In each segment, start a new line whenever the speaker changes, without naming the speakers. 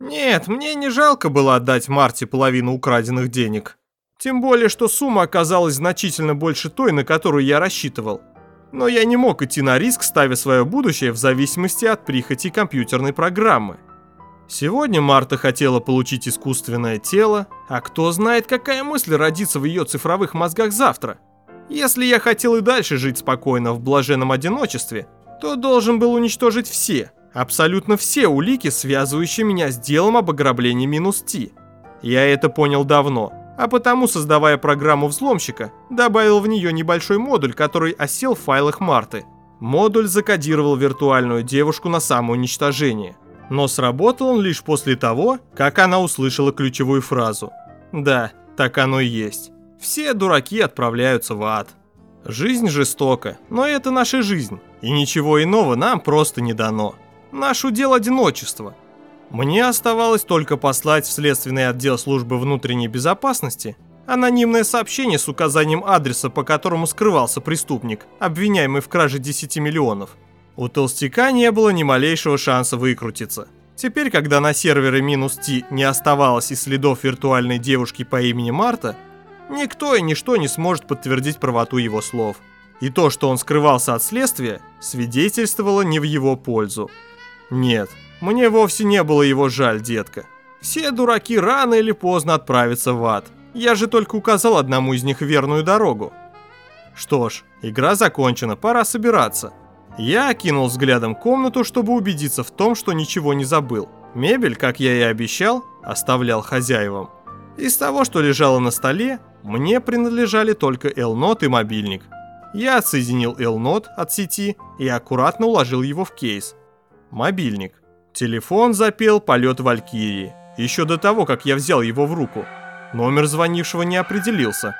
Нет, мне не жалко было отдать Марте половину украденных денег. Тем более, что сумма оказалась значительно больше той, на которую я рассчитывал. Но я не мог идти на риск, ставя свое будущее в зависимости от прихоти компьютерной программы. Сегодня Марта хотела получить искусственное тело, а кто знает, какая мысль родится в ее цифровых мозгах завтра. Если я хотел и дальше жить спокойно в блаженном одиночестве, то должен был уничтожить все, абсолютно все улики, связывающие меня с делом об ограблении минус Ти. Я это понял давно, а потому, создавая программу взломщика, добавил в нее небольшой модуль, который осел в файлах Марты. Модуль закодировал виртуальную девушку на самоуничтожение. Но сработал он лишь после того, как она услышала ключевую фразу. Да, так оно и есть. Все дураки отправляются в ад. Жизнь жестока, но это наша жизнь, и ничего иного нам просто не дано. Наш удел одиночество. Мне оставалось только послать в следственный отдел службы внутренней безопасности анонимное сообщение с указанием адреса, по которому скрывался преступник, обвиняемый в краже 10 миллионов. У толстяка не было ни малейшего шанса выкрутиться. Теперь, когда на сервере минус Ти не оставалось и следов виртуальной девушки по имени Марта, Никто и ничто не сможет подтвердить правоту его слов. И то, что он скрывался от следствия, свидетельствовало не в его пользу. Нет, мне вовсе не было его жаль, детка. Все дураки рано или поздно отправятся в ад. Я же только указал одному из них верную дорогу. Что ж, игра закончена, пора собираться. Я окинул взглядом комнату, чтобы убедиться в том, что ничего не забыл. Мебель, как я и обещал, оставлял хозяевам. Из того, что лежало на столе, мне принадлежали только L-Note и мобильник. Я отсоединил L-Note от сети и аккуратно уложил его в кейс. Мобильник. Телефон запел полет Валькирии, еще до того, как я взял его в руку. Номер звонившего не определился.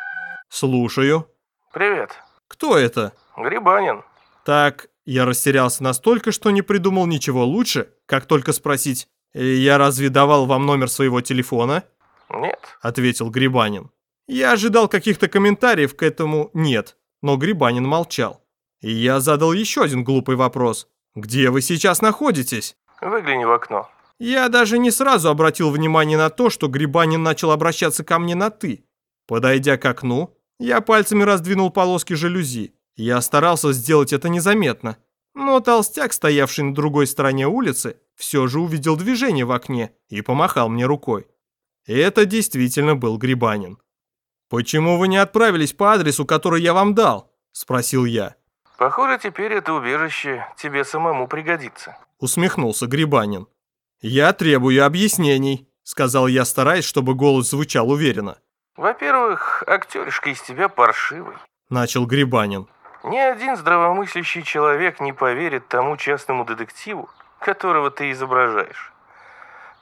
Слушаю.
Привет.
Кто это?
Грибанин.
Так, я растерялся настолько, что не придумал ничего лучше, как только спросить, «Э, «Я разве давал вам номер своего телефона?»
Нет.
Ответил Грибанин. Я ожидал каких-то комментариев к этому «нет», но Грибанин молчал. И я задал еще один глупый вопрос. «Где вы сейчас находитесь?»
Выгляни в окно.
Я даже не сразу обратил внимание на то, что Грибанин начал обращаться ко мне на «ты». Подойдя к окну, я пальцами раздвинул полоски жалюзи. Я старался сделать это незаметно. Но толстяк, стоявший на другой стороне улицы, все же увидел движение в окне и помахал мне рукой. Это действительно был Грибанин. «Почему вы не отправились по адресу, который я вам дал?» – спросил я.
Похоже, теперь это убежище тебе самому пригодится.
Усмехнулся Грибанин. «Я требую объяснений», – сказал я, стараясь, чтобы голос звучал уверенно.
Во-первых, актеришка из тебя паршивый.
Начал Грибанин.
Ни один здравомыслящий человек не поверит тому частному детективу, которого ты изображаешь.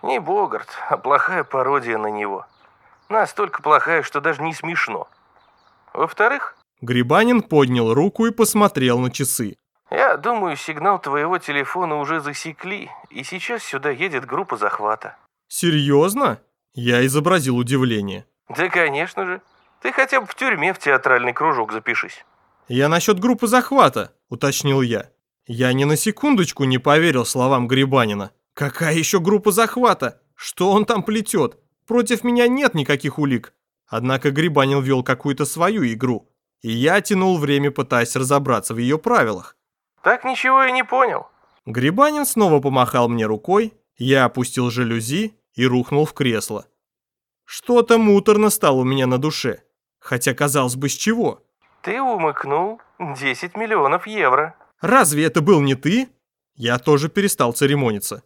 Не Богарт, а плохая пародия на него. Настолько плохая, что даже не смешно. Во-вторых,
Грибанин поднял руку и посмотрел на часы.
я думаю, сигнал твоего телефона уже засекли, и сейчас сюда едет группа захвата.
«Серьезно?» Я изобразил удивление.
Да, конечно же. Ты хотя бы в тюрьме в театральный кружок запишись.
«Я насчет группы захвата», — уточнил я. Я ни на секундочку не поверил словам Грибанина. «Какая еще группа захвата? Что он там плетет? Против меня нет никаких улик». Однако Грибанин вел какую-то свою игру, и я тянул время, пытаясь разобраться в ее правилах.
Так ничего и не понял.
Грибанин снова помахал мне рукой, я опустил жалюзи и рухнул в кресло. Что-то муторно стало у меня на душе, хотя казалось бы с чего.
Ты умыкнул 10 миллионов евро.
Разве это был не ты? Я тоже перестал церемониться.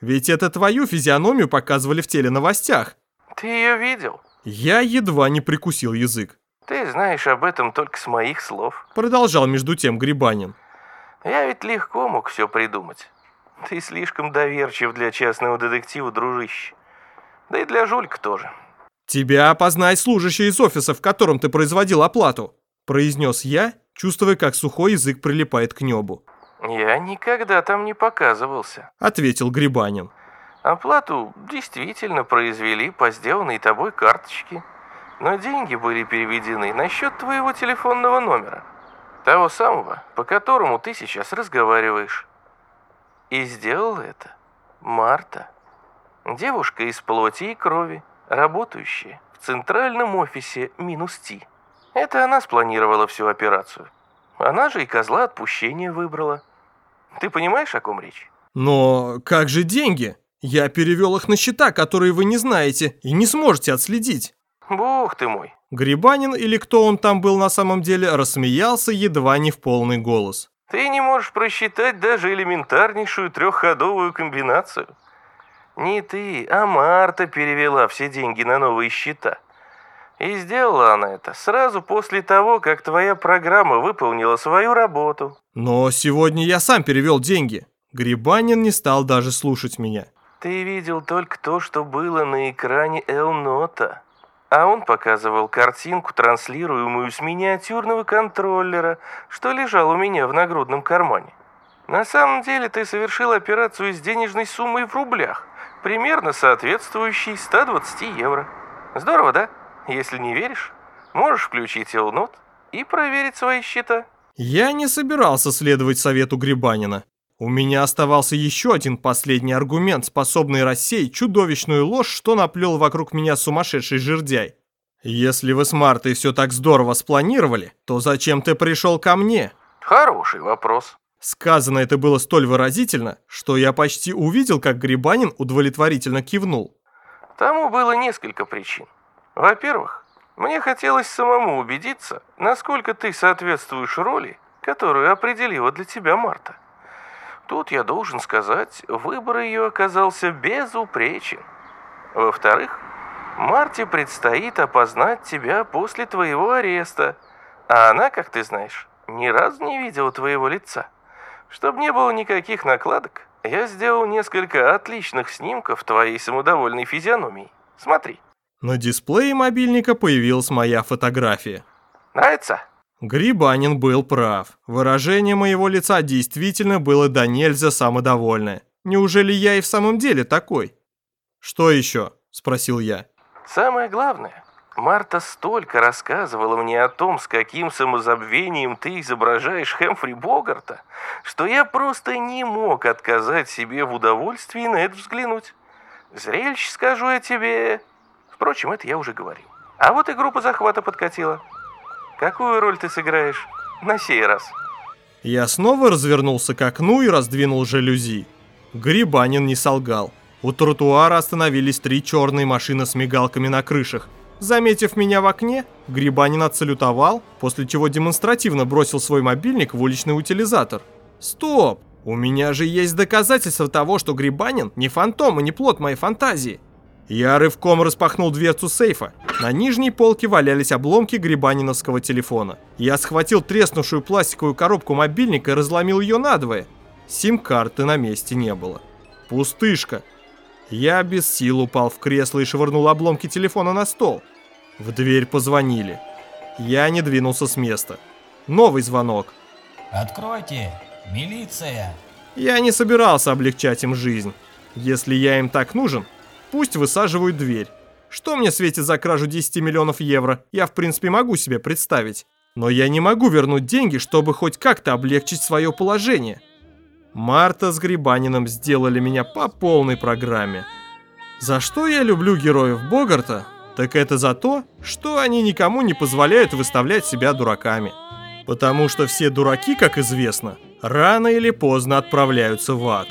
Ведь это твою физиономию показывали в теленовостях.
Ты ее видел?
Я едва не прикусил язык.
Ты знаешь об этом только с моих слов.
Продолжал между тем Грибанин.
Я ведь легко мог все придумать. Ты слишком доверчив для частного детектива, дружище. Да и для жулька тоже.
«Тебя опознает служащий из офиса, в котором ты производил оплату», произнес я, чувствуя, как сухой язык прилипает к небу.
Я никогда там не показывался.
Ответил Грибанин.
Оплату действительно произвели по сделанной тобой карточке. Но деньги были переведены на счет твоего телефонного номера. Того самого, по которому ты сейчас разговариваешь. И сделал это Марта. Девушка из плоти и крови, работающая в центральном офисе минус Ти. Это она спланировала всю операцию. Она же и козла отпущения выбрала. Ты понимаешь, о ком речь?
Но как же деньги? Я перевел их на счета, которые вы не знаете и не сможете отследить.
Бог ты мой.
Грибанин или кто он там был на самом деле рассмеялся едва не в полный голос.
Ты не можешь просчитать даже элементарнейшую трехходовую комбинацию. Не ты, а Марта перевела все деньги на новые счета. И сделала она это сразу после того, как твоя программа выполнила свою работу.
Но сегодня я сам перевел деньги. Грибанин не стал даже слушать меня.
Ты видел только то, что было на экране Элнота. А он показывал картинку, транслируемую с миниатюрного контроллера, что лежал у меня в нагрудном кармане. На самом деле ты совершил операцию с денежной суммой в рублях, примерно соответствующей 120 евро. Здорово, да? Если не веришь, можешь включить Элнот и проверить свои счета.
Я не собирался следовать совету Грибанина. У меня оставался еще один последний аргумент, способный рассеять чудовищную ложь, что наплел вокруг меня сумасшедший жердяй. Если вы с Мартой все так здорово спланировали, то зачем ты пришел ко мне?
Хороший вопрос.
Сказано это было столь выразительно, что я почти увидел, как Грибанин удовлетворительно кивнул.
Тому было несколько причин. Во-первых, мне хотелось самому убедиться, насколько ты соответствуешь роли, которую определила для тебя Марта. Тут я должен сказать, выбор ее оказался безупречен. Во-вторых, Марте предстоит опознать тебя после твоего ареста, а она, как ты знаешь, ни разу не видела твоего лица. Чтобы не было никаких накладок, я сделал несколько отличных снимков твоей самодовольной физиономии. Смотри.
На дисплее мобильника появилась моя фотография.
Нравится?
Грибанин был прав. Выражение моего лица действительно было до нельзя самодовольное. Неужели я и в самом деле такой? «Что еще?» – спросил я.
«Самое главное, Марта столько рассказывала мне о том, с каким самозабвением ты изображаешь Хэмфри Богарта, что я просто не мог отказать себе в удовольствии на это взглянуть. Зрелище, скажу я тебе... Впрочем, это я уже говорил. А вот и группа захвата подкатила. Какую роль ты сыграешь на сей раз?
Я снова развернулся к окну и раздвинул жалюзи. Грибанин не солгал. У тротуара остановились три черные машины с мигалками на крышах. Заметив меня в окне, Грибанин отсалютовал, после чего демонстративно бросил свой мобильник в уличный утилизатор. Стоп! У меня же есть доказательства того, что Грибанин не фантом и не плод моей фантазии. Я рывком распахнул дверцу сейфа. На нижней полке валялись обломки грибаниновского телефона. Я схватил треснувшую пластиковую коробку мобильника и разломил ее надвое. Сим-карты на месте не было. Пустышка. Я без сил упал в кресло и швырнул обломки телефона на стол. В дверь позвонили. Я не двинулся с места. Новый звонок.
«Откройте! Милиция!»
Я не собирался облегчать им жизнь. Если я им так нужен, Пусть высаживают дверь. Что мне светит за кражу 10 миллионов евро, я в принципе могу себе представить. Но я не могу вернуть деньги, чтобы хоть как-то облегчить свое положение. Марта с Грибанином сделали меня по полной программе. За что я люблю героев Богарта? Так это за то, что они никому не позволяют выставлять себя дураками. Потому что все дураки, как известно, рано или поздно отправляются в ад.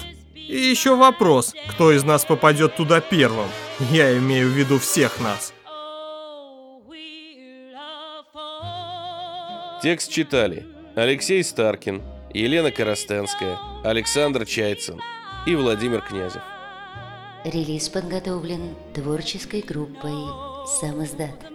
И еще вопрос, кто из нас попадет туда первым? Я имею в виду всех нас.
Текст читали Алексей Старкин, Елена Коростенская, Александр Чайцин и Владимир Князев.
Релиз подготовлен творческой группой «Самоздат».